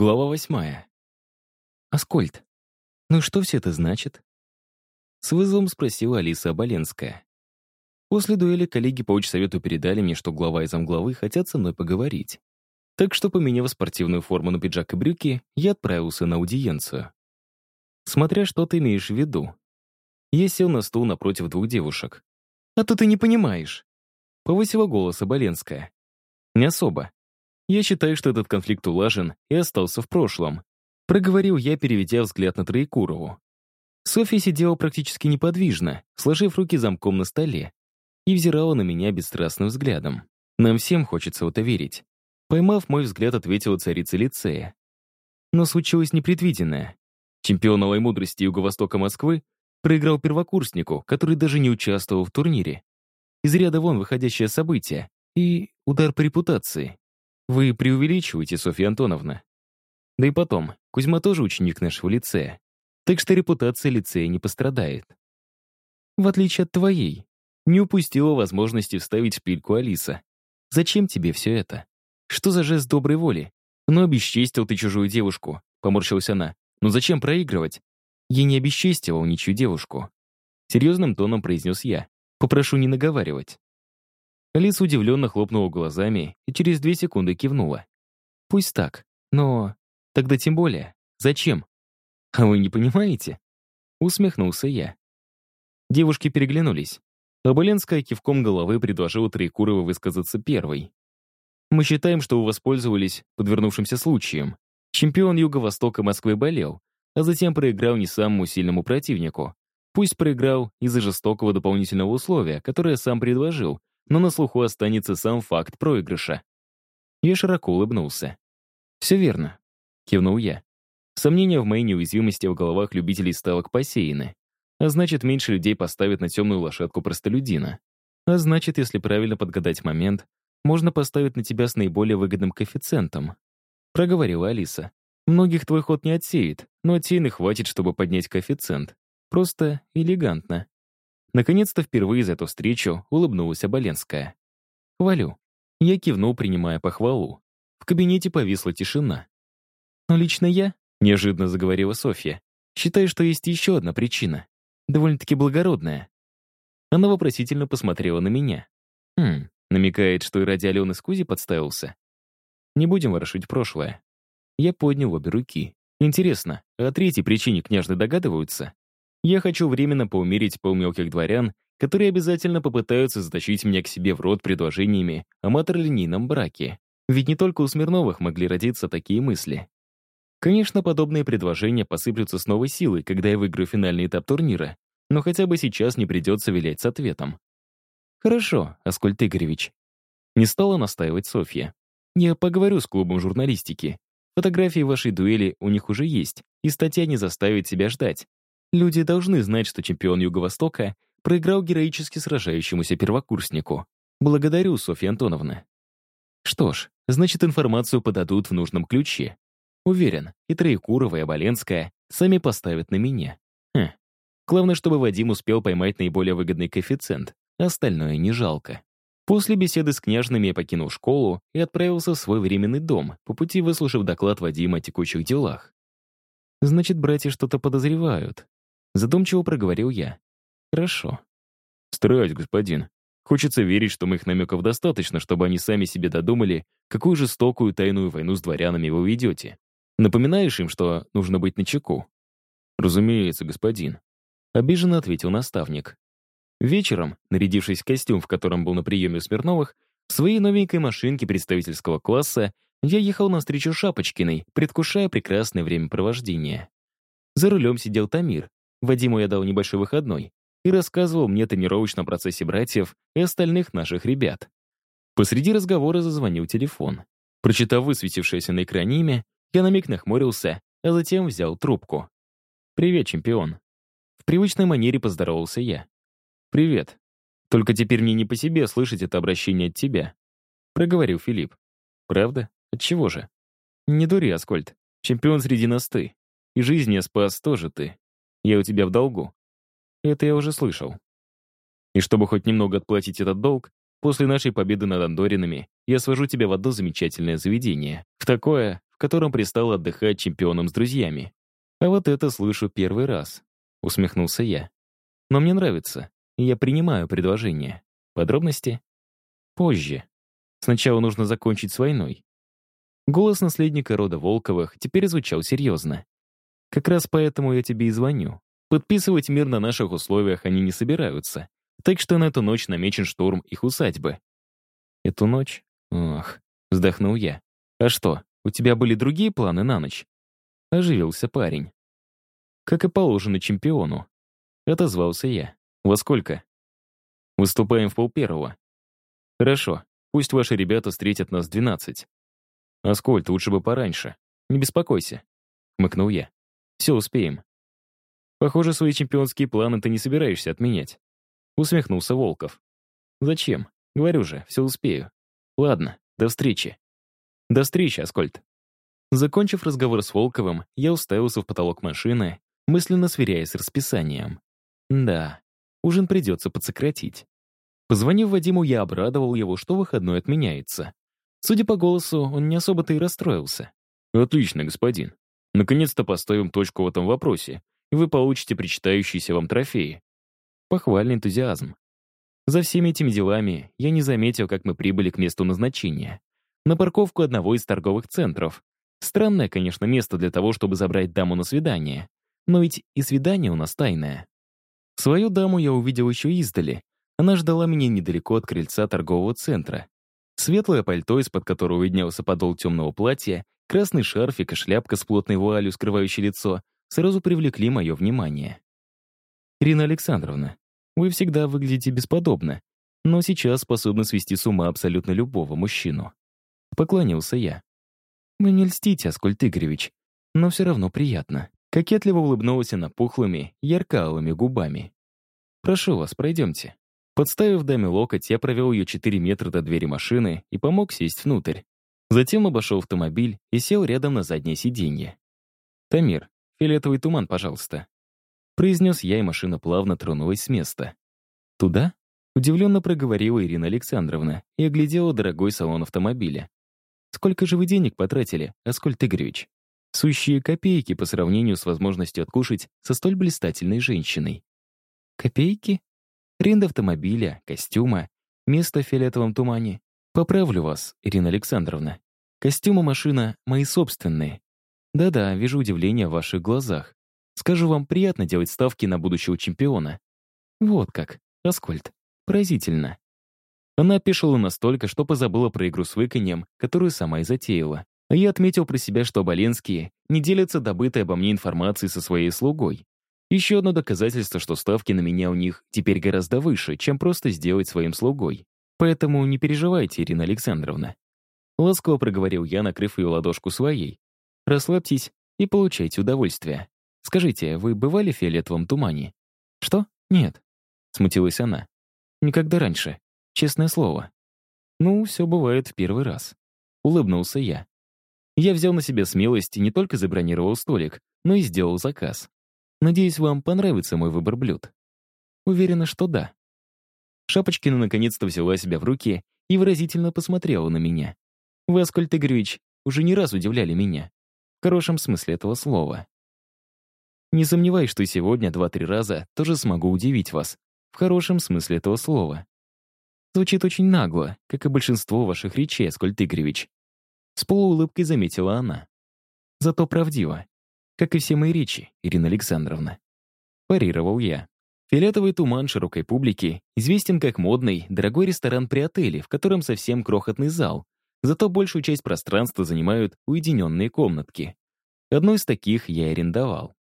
Глава восьмая. «Аскольд, ну что все это значит?» С вызовом спросила Алиса Оболенская. После дуэли коллеги по учсовету передали мне, что глава и замглавы хотят со мной поговорить. Так что, поменяв спортивную форму на пиджак и брюки, я отправился на аудиенцию. Смотря что ты имеешь в виду. Я сел на стул напротив двух девушек. «А то ты не понимаешь», — повысила голос Оболенская. «Не особо. Я считаю, что этот конфликт улажен и остался в прошлом. Проговорил я, переведя взгляд на Троекурову. Софья сидела практически неподвижно, сложив руки замком на столе, и взирала на меня бесстрастным взглядом. Нам всем хочется в это верить. Поймав мой взгляд, ответила царица лицея. Но случилось непредвиденное. Чемпион новой мудрости Юго-Востока Москвы проиграл первокурснику, который даже не участвовал в турнире. Из ряда вон выходящее событие и удар по репутации. Вы преувеличиваете, Софья Антоновна. Да и потом, Кузьма тоже ученик нашего лицея. Так что репутация лицея не пострадает. В отличие от твоей, не упустила возможности вставить шпильку Алиса. Зачем тебе все это? Что за жест доброй воли? Ну, обесчестил ты чужую девушку, поморщилась она. Ну зачем проигрывать? Я не обесчестила ничью девушку. Серьезным тоном произнес я. Попрошу не наговаривать. Алиса удивленно хлопнула глазами и через две секунды кивнула. «Пусть так, но тогда тем более. Зачем?» «А вы не понимаете?» Усмехнулся я. Девушки переглянулись. Аболенская кивком головы предложила Троекурову высказаться первой. «Мы считаем, что вы воспользовались подвернувшимся случаем. Чемпион Юго-Востока Москвы болел, а затем проиграл не самому сильному противнику. Пусть проиграл из-за жестокого дополнительного условия, которое сам предложил, но на слуху останется сам факт проигрыша. Я широко улыбнулся. «Все верно», — кивнул я. Сомнения в моей неуязвимости в головах любителей ставок посеяны. А значит, меньше людей поставят на темную лошадку простолюдина. А значит, если правильно подгадать момент, можно поставить на тебя с наиболее выгодным коэффициентом. Проговорила Алиса. Многих твой ход не отсеет, но отсеянных хватит, чтобы поднять коэффициент. Просто элегантно. Наконец-то впервые за эту встречу улыбнулась Оболенская. «Хвалю». Я кивнул, принимая похвалу. В кабинете повисла тишина. «Но лично я», — неожиданно заговорила Софья, «считаю, что есть еще одна причина. Довольно-таки благородная». Она вопросительно посмотрела на меня. «Хм, намекает, что и ради Алены с Кузи подставился. Не будем ворошить прошлое». Я поднял обе руки. Интересно, а о третьей причине княжны догадываются? Я хочу временно поумерить полмелких дворян, которые обязательно попытаются затащить меня к себе в рот предложениями о матрилинейном браке. Ведь не только у Смирновых могли родиться такие мысли. Конечно, подобные предложения посыплются с новой силой, когда я выиграю финальный этап турнира, но хотя бы сейчас не придется вилять с ответом. «Хорошо, Аскольд Игоревич». Не стала настаивать Софья. «Я поговорю с клубом журналистики. Фотографии вашей дуэли у них уже есть, и статья не заставит себя ждать. Люди должны знать, что чемпион Юго-Востока проиграл героически сражающемуся первокурснику. Благодарю, Софья Антоновна. Что ж, значит, информацию подадут в нужном ключе. Уверен, и Троекурова, и Оболенская сами поставят на меня. Хм. Главное, чтобы Вадим успел поймать наиболее выгодный коэффициент, остальное не жалко. После беседы с княжными я покинул школу и отправился в свой временный дом, по пути выслушав доклад Вадима о текущих делах. Значит, братья что-то подозревают. Задумчиво проговорил я. Хорошо. Стараюсь, господин. Хочется верить, что моих намеков достаточно, чтобы они сами себе додумали, какую жестокую тайную войну с дворянами вы ведете. Напоминаешь им, что нужно быть начеку? Разумеется, господин. Обиженно ответил наставник. Вечером, нарядившись в костюм, в котором был на приеме у Смирновых, в своей новенькой машинке представительского класса я ехал навстречу Шапочкиной, предвкушая прекрасное времяпровождение. За рулем сидел Тамир, Вадиму я дал небольшой выходной и рассказывал мне о тренировочном процессе братьев и остальных наших ребят. Посреди разговора зазвонил телефон. Прочитав высветившееся на экране имя, я на миг нахмурился, а затем взял трубку. «Привет, чемпион». В привычной манере поздоровался я. «Привет. Только теперь мне не по себе слышать это обращение от тебя», — проговорил Филипп. «Правда? Отчего же?» «Не дури, Аскольд. Чемпион среди нас ты. И жизнь я спас тоже ты. Я у тебя в долгу. Это я уже слышал. И чтобы хоть немного отплатить этот долг, после нашей победы над Андоринами я свожу тебя в одно замечательное заведение. В такое, в котором пристал отдыхать чемпионом с друзьями. А вот это слышу первый раз, усмехнулся я. Но мне нравится, и я принимаю предложение. Подробности? Позже. Сначала нужно закончить с войной. Голос наследника рода Волковых теперь звучал серьезно. Как раз поэтому я тебе и звоню. Подписывать мир на наших условиях они не собираются. Так что на эту ночь намечен штурм их усадьбы. Эту ночь? Ох, вздохнул я. А что, у тебя были другие планы на ночь? Оживился парень. Как и положено чемпиону. Отозвался я. Во сколько? Выступаем в полпервого. Хорошо, пусть ваши ребята встретят нас в двенадцать. Аскольд, лучше бы пораньше. Не беспокойся. Хмыкнул я. Все успеем. Похоже, свои чемпионские планы ты не собираешься отменять. Усмехнулся Волков. Зачем? Говорю же, все успею. Ладно, до встречи. До встречи, Аскольд. Закончив разговор с Волковым, я уставился в потолок машины, мысленно сверяясь с расписанием. Да, ужин придется подсократить. Позвонив Вадиму, я обрадовал его, что выходной отменяется. Судя по голосу, он не особо-то и расстроился. «Отлично, господин. Наконец-то поставим точку в этом вопросе, и вы получите причитающиеся вам трофеи». Похвальный энтузиазм. За всеми этими делами я не заметил, как мы прибыли к месту назначения. На парковку одного из торговых центров. Странное, конечно, место для того, чтобы забрать даму на свидание. Но ведь и свидание у нас тайное. Свою даму я увидел еще издали. Она ждала меня недалеко от крыльца торгового центра. Светлое пальто, из-под которого виднелся подол темного платья, красный шарфик и шляпка с плотной вуалью, скрывающей лицо, сразу привлекли мое внимание. «Ирина Александровна, вы всегда выглядите бесподобно, но сейчас способны свести с ума абсолютно любого мужчину». Поклонился я. «Вы не льстите, Аскольд Игоревич, но все равно приятно». Кокетливо улыбнулась она пухлыми, ярко-алыми губами. «Прошу вас, пройдемте». Подставив даме локоть, я провел ее 4 метра до двери машины и помог сесть внутрь. Затем обошел автомобиль и сел рядом на заднее сиденье. «Тамир, фиолетовый туман, пожалуйста», произнес я, и машина плавно тронулась с места. «Туда?» — удивленно проговорила Ирина Александровна и оглядела дорогой салон автомобиля. «Сколько же вы денег потратили, Аскольд Игоревич?» Сущие копейки по сравнению с возможностью откушать со столь блистательной женщиной. «Копейки?» Рент автомобиля, костюма, место в фиолетовом тумане. Поправлю вас, Ирина Александровна. Костюмы машина мои собственные. Да-да, вижу удивление в ваших глазах. Скажу вам, приятно делать ставки на будущего чемпиона. Вот как, Аскольд. Поразительно. Она опешила настолько, что позабыла про игру с выканьем, которую сама и затеяла. А я отметил про себя, что Оболенские не делятся добытой обо мне информацией со своей слугой. Еще одно доказательство, что ставки на меня у них теперь гораздо выше, чем просто сделать своим слугой. Поэтому не переживайте, Ирина Александровна. Ласково проговорил я, накрыв ее ладошку своей. Расслабьтесь и получайте удовольствие. Скажите, вы бывали в фиолетовом тумане? Что? Нет. Смутилась она. Никогда раньше. Честное слово. Ну, все бывает в первый раз. Улыбнулся я. Я взял на себя смелость и не только забронировал столик, но и сделал заказ. Надеюсь, вам понравится мой выбор блюд. Уверена, что да. Шапочкина наконец-то взяла себя в руки и выразительно посмотрела на меня. Вы, Аскольд Игоревич, уже не раз удивляли меня. В хорошем смысле этого слова. Не сомневаюсь, что сегодня два-три раза тоже смогу удивить вас. В хорошем смысле этого слова. Звучит очень нагло, как и большинство ваших речей, Аскольд Игоревич. С полуулыбкой заметила она. Зато правдиво как и все мои речи, Ирина Александровна. Парировал я. Фиолетовый туман широкой публики известен как модный, дорогой ресторан при отеле, в котором совсем крохотный зал, зато большую часть пространства занимают уединенные комнатки. Одну из таких я арендовал.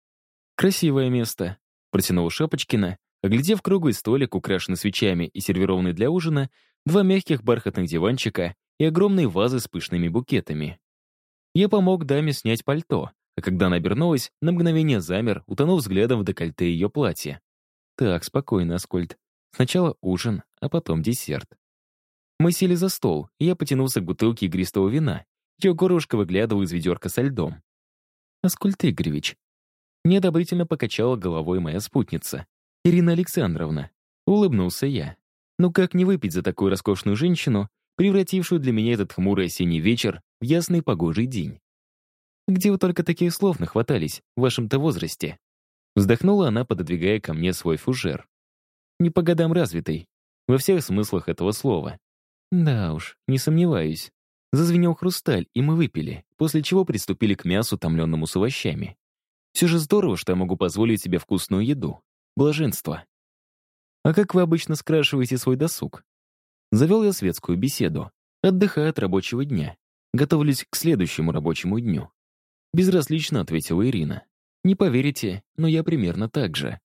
«Красивое место», — протянул Шапочкина, оглядев круглый столик, украшенный свечами и сервированный для ужина, два мягких бархатных диванчика и огромные вазы с пышными букетами. Я помог даме снять пальто, а когда она обернулась, на мгновение замер, утонув взглядом в декольте ее платья. Так, спокойно, Аскольд. Сначала ужин, а потом десерт. Мы сели за стол, и я потянулся к бутылке игристого вина. Ее горлышко выглядывал из ведерка со льдом. «Аскольд Игоревич». Неодобрительно покачала головой моя спутница. «Ирина Александровна». Улыбнулся я. «Ну как не выпить за такую роскошную женщину, превратившую для меня этот хмурый осенний вечер в ясный погожий день?» Где вы только таких слов нахватались в вашем-то возрасте?» Вздохнула она, пододвигая ко мне свой фужер. «Не по годам развитый. Во всех смыслах этого слова. Да уж, не сомневаюсь. Зазвенел хрусталь, и мы выпили, после чего приступили к мясу, томленному с овощами. Все же здорово, что я могу позволить себе вкусную еду. Блаженство. А как вы обычно скрашиваете свой досуг? Завел я светскую беседу. Отдыхаю от рабочего дня. Готовлюсь к следующему рабочему дню. Безразлично ответила Ирина. Не поверите, но я примерно так же.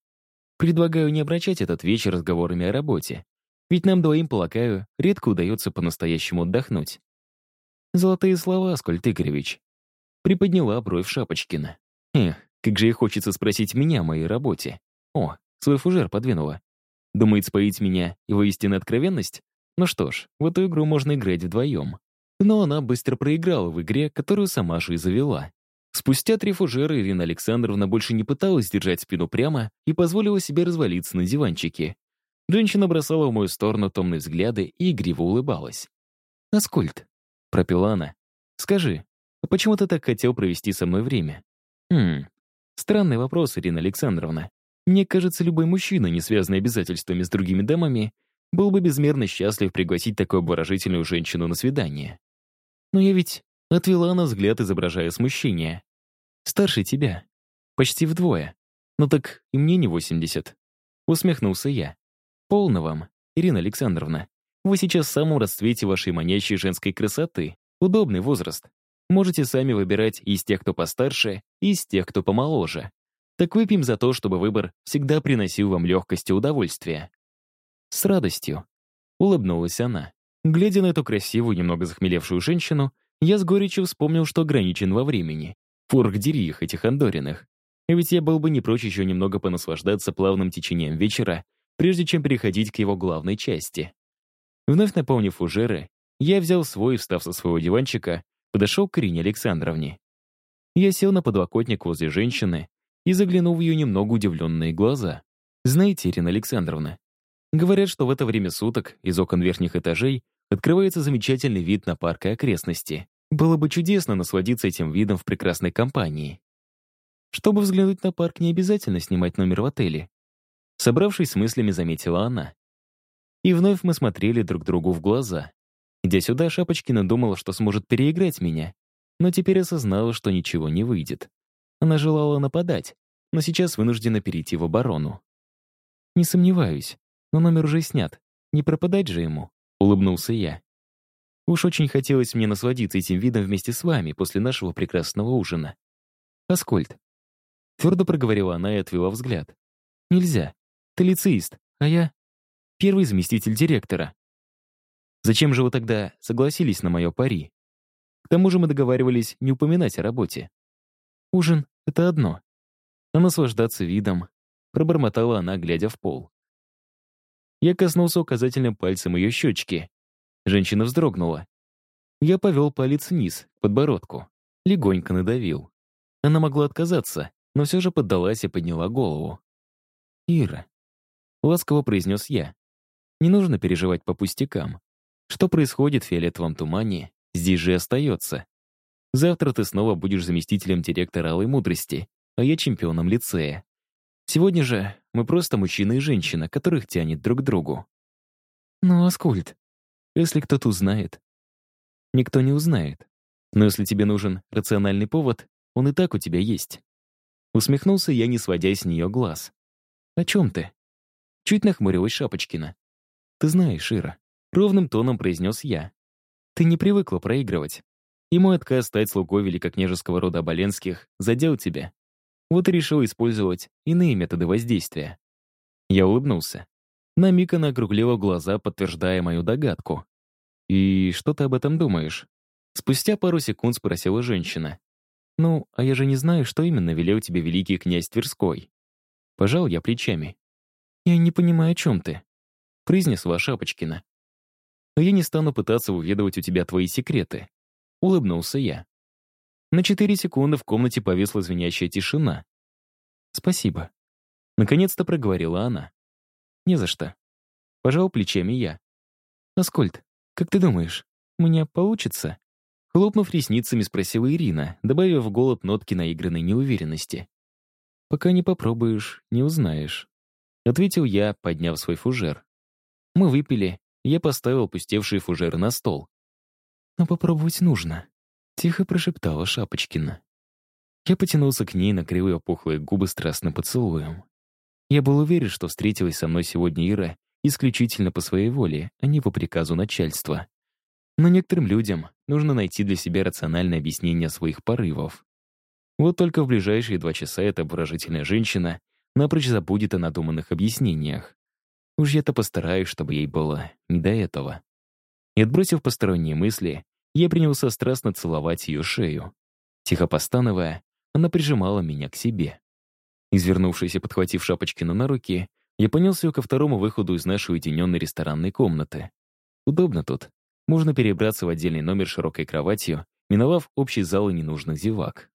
Предлагаю не обращать этот вечер разговорами о работе. Ведь нам двоим, полагаю, редко удается по-настоящему отдохнуть. Золотые слова, Скольд Игоревич. Приподняла бровь Шапочкина. Эх, как же ей хочется спросить меня о моей работе. О, свой фужер подвинула. Думает споить меня его истинная откровенность? Ну что ж, в эту игру можно играть вдвоем. Но она быстро проиграла в игре, которую сама же и завела. Спустя три фужера Ирина Александровна больше не пыталась держать спину прямо и позволила себе развалиться на диванчике. Женщина бросала в мою сторону томные взгляды и игриво улыбалась. «Аскольд», — пропела она, — «скажи, а почему ты так хотел провести со мной время?» «Хм, странный вопрос, Ирина Александровна. Мне кажется, любой мужчина, не связанный обязательствами с другими дамами, был бы безмерно счастлив пригласить такую обворожительную женщину на свидание. Но я ведь отвела она взгляд, изображая смущение. Старше тебя. Почти вдвое. Ну так и мне не 80. Усмехнулся я. Полно вам, Ирина Александровна. Вы сейчас в самом расцвете вашей манящей женской красоты. Удобный возраст. Можете сами выбирать из тех, кто постарше, и из тех, кто помоложе. Так выпьем за то, чтобы выбор всегда приносил вам легкость и удовольствие. С радостью. Улыбнулась она. Глядя на эту красивую, немного захмелевшую женщину, я с горечью вспомнил, что ограничен во времени. Фурк дери их, этих Андориных. Ведь я был бы не прочь еще немного понаслаждаться плавным течением вечера, прежде чем переходить к его главной части. Вновь наполнив фужеры, я взял свой встав со своего диванчика, подошел к Ирине Александровне. Я сел на подлокотник возле женщины и заглянул в ее немного удивленные глаза. «Знаете, Ирина Александровна, говорят, что в это время суток из окон верхних этажей открывается замечательный вид на парк и окрестности. Было бы чудесно насладиться этим видом в прекрасной компании. Чтобы взглянуть на парк, не обязательно снимать номер в отеле. Собравшись с мыслями, заметила она. И вновь мы смотрели друг другу в глаза. Идя сюда, Шапочкина думала, что сможет переиграть меня, но теперь осознала, что ничего не выйдет. Она желала нападать, но сейчас вынуждена перейти в оборону. «Не сомневаюсь, но номер уже снят. Не пропадать же ему», — улыбнулся я. Уж очень хотелось мне насладиться этим видом вместе с вами после нашего прекрасного ужина. «Аскольд», — твердо проговорила она и отвела взгляд. «Нельзя. Ты лицеист, а я — первый заместитель директора. Зачем же вы тогда согласились на мое пари? К тому же мы договаривались не упоминать о работе. Ужин — это одно. А наслаждаться видом, пробормотала она, глядя в пол. Я коснулся указательным пальцем ее щечки. Женщина вздрогнула. Я повел палец вниз, подбородку. Легонько надавил. Она могла отказаться, но все же поддалась и подняла голову. «Ира», — ласково произнес я, — «не нужно переживать по пустякам. Что происходит в фиолетовом тумане, здесь же остается. Завтра ты снова будешь заместителем директора Алой Мудрости, а я чемпионом лицея. Сегодня же мы просто мужчина и женщина, которых тянет друг к другу. Ну, Аскольд, если кто-то узнает... Никто не узнает. Но если тебе нужен рациональный повод, он и так у тебя есть. Усмехнулся я, не сводя с нее глаз. «О чем ты?» Чуть нахмурилась Шапочкина. «Ты знаешь, Ира», — ровным тоном произнес я. «Ты не привыкла проигрывать. И мой отказ стать слугой великокняжеского рода Оболенских задел тебя. Вот и решил использовать иные методы воздействия. Я улыбнулся. На миг она округлила глаза, подтверждая мою догадку. «И что ты об этом думаешь?» Спустя пару секунд спросила женщина. «Ну, а я же не знаю, что именно велел тебе великий князь Тверской». Пожал я плечами. «Я не понимаю, о чем ты», — произнесла Шапочкина. «Но я не стану пытаться выведывать у тебя твои секреты. Улыбнулся я. На четыре секунды в комнате повисла звенящая тишина. «Спасибо». Наконец-то проговорила она. «Не за что». Пожал плечами я. «Аскольд, как ты думаешь, меня получится?» Хлопнув ресницами, спросила Ирина, добавив в голод нотки наигранной неуверенности. «Пока не попробуешь, не узнаешь», — ответил я, подняв свой фужер. Мы выпили, я поставил пустевший фужер на стол. «Но попробовать нужно», — тихо прошептала Шапочкина. Я потянулся к ней, накрыл ее пухлые губы страстным поцелуем. Я был уверен, что встретилась со мной сегодня Ира исключительно по своей воле, а не по приказу начальства. Но некоторым людям нужно найти для себя рациональное объяснение своих порывов. Вот только в ближайшие два часа эта обворожительная женщина напрочь забудет о надуманных объяснениях. Уж я-то постараюсь, чтобы ей было не до этого. И отбросив посторонние мысли, я принялся страстно целовать ее шею. Тихо постановая, она прижимала меня к себе. Извернувшись и подхватив Шапочкину на руки, я понес ее ко второму выходу из нашей уединенной ресторанной комнаты. Удобно тут. Можно перебраться в отдельный номер широкой кроватью, миновав общий зал и ненужных зевак.